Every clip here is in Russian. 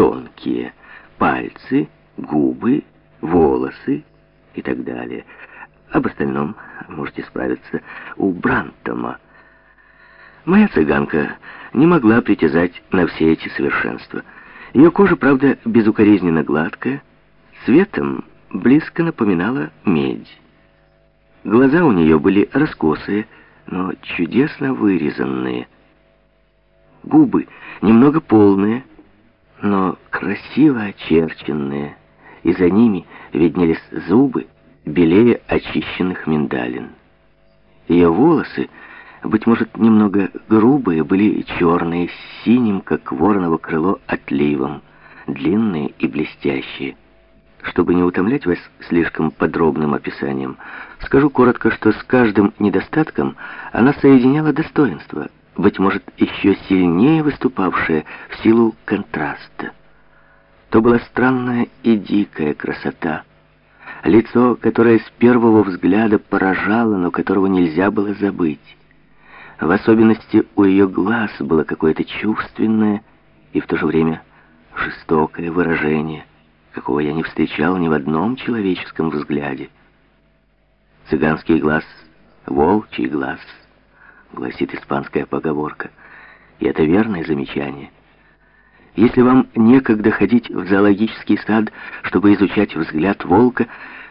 тонкие, пальцы, губы, волосы и так далее. Об остальном можете справиться у Брантома. Моя цыганка не могла притязать на все эти совершенства. Ее кожа, правда, безукоризненно гладкая, цветом близко напоминала медь. Глаза у нее были раскосые, но чудесно вырезанные. Губы немного полные, но красиво очерченные, и за ними виднелись зубы, белее очищенных миндалин. Ее волосы, быть может, немного грубые, были черные, с синим, как вороново крыло, отливом, длинные и блестящие. Чтобы не утомлять вас слишком подробным описанием, скажу коротко, что с каждым недостатком она соединяла достоинство, быть может, еще сильнее выступавшее в силу контраста. То была странная и дикая красота, лицо, которое с первого взгляда поражало, но которого нельзя было забыть. В особенности у ее глаз было какое-то чувственное и в то же время жестокое выражение какого я не встречал ни в одном человеческом взгляде. Цыганский глаз, волчий глаз, гласит испанская поговорка, и это верное замечание. Если вам некогда ходить в зоологический сад, чтобы изучать взгляд волка,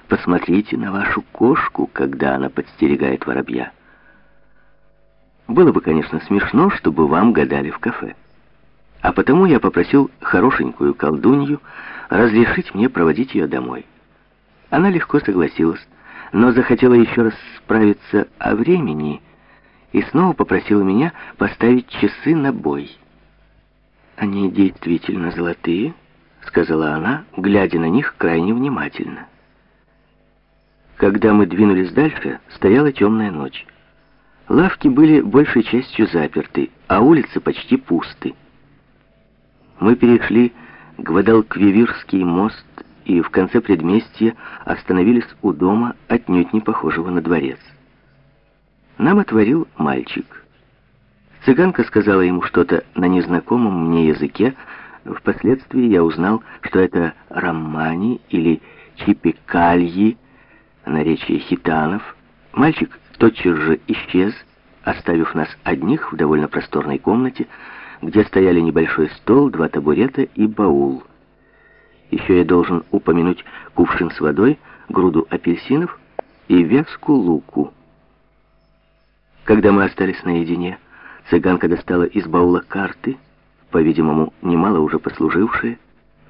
посмотрите на вашу кошку, когда она подстерегает воробья. Было бы, конечно, смешно, чтобы вам гадали в кафе. А потому я попросил хорошенькую колдунью разрешить мне проводить ее домой. Она легко согласилась, но захотела еще раз справиться о времени и снова попросила меня поставить часы на бой. «Они действительно золотые», — сказала она, глядя на них крайне внимательно. Когда мы двинулись дальше, стояла темная ночь. Лавки были большей частью заперты, а улицы почти пусты. Мы перешли Гвадалквивирский мост и в конце предместья остановились у дома, отнюдь не похожего на дворец. Нам отворил мальчик. Цыганка сказала ему что-то на незнакомом мне языке. Впоследствии я узнал, что это романи или чипикальи, наречие хитанов. Мальчик тотчас же исчез, оставив нас одних в довольно просторной комнате, где стояли небольшой стол, два табурета и баул. Еще я должен упомянуть кувшин с водой, груду апельсинов и вязку луку. Когда мы остались наедине, цыганка достала из баула карты, по-видимому, немало уже послужившие,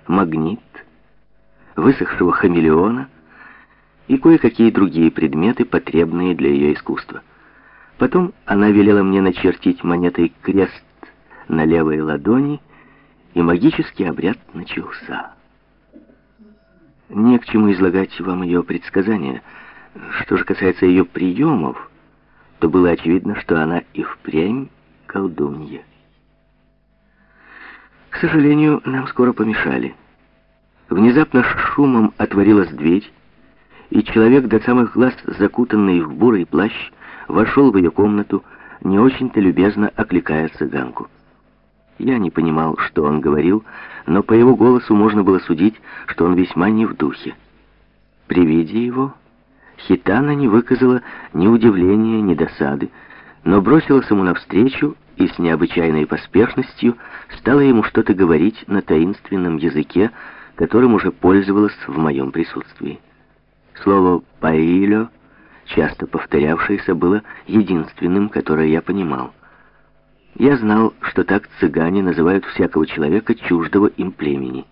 магнит, высохшего хамелеона и кое-какие другие предметы, потребные для ее искусства. Потом она велела мне начертить монетой крест на левой ладони, и магический обряд начался. Не к чему излагать вам ее предсказания. Что же касается ее приемов, то было очевидно, что она и впрямь колдунья. К сожалению, нам скоро помешали. Внезапно шумом отворилась дверь, и человек до самых глаз, закутанный в бурый плащ, вошел в ее комнату, не очень-то любезно окликая цыганку. Я не понимал, что он говорил, но по его голосу можно было судить, что он весьма не в духе. При виде его Хитана не выказала ни удивления, ни досады, но бросилась ему навстречу и с необычайной поспешностью стала ему что-то говорить на таинственном языке, которым уже пользовалась в моем присутствии. Слово «паилё», часто повторявшееся, было единственным, которое я понимал. Я знал, что так цыгане называют всякого человека чуждого им племени.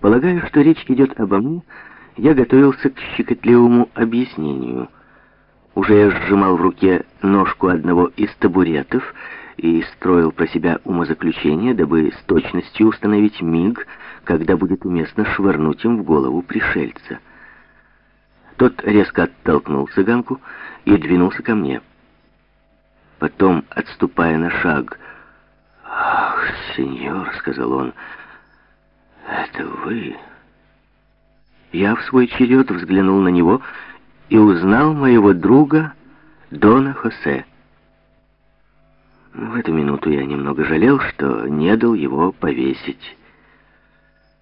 Полагаю, что речь идет обо мне, я готовился к щекотливому объяснению. Уже я сжимал в руке ножку одного из табуретов и строил про себя умозаключение, дабы с точностью установить миг, когда будет уместно швырнуть им в голову пришельца. Тот резко оттолкнул цыганку и двинулся ко мне. Потом, отступая на шаг, «Ах, сеньор», — сказал он, — «это вы». Я в свой черед взглянул на него и узнал моего друга Дона Хосе. В эту минуту я немного жалел, что не дал его повесить.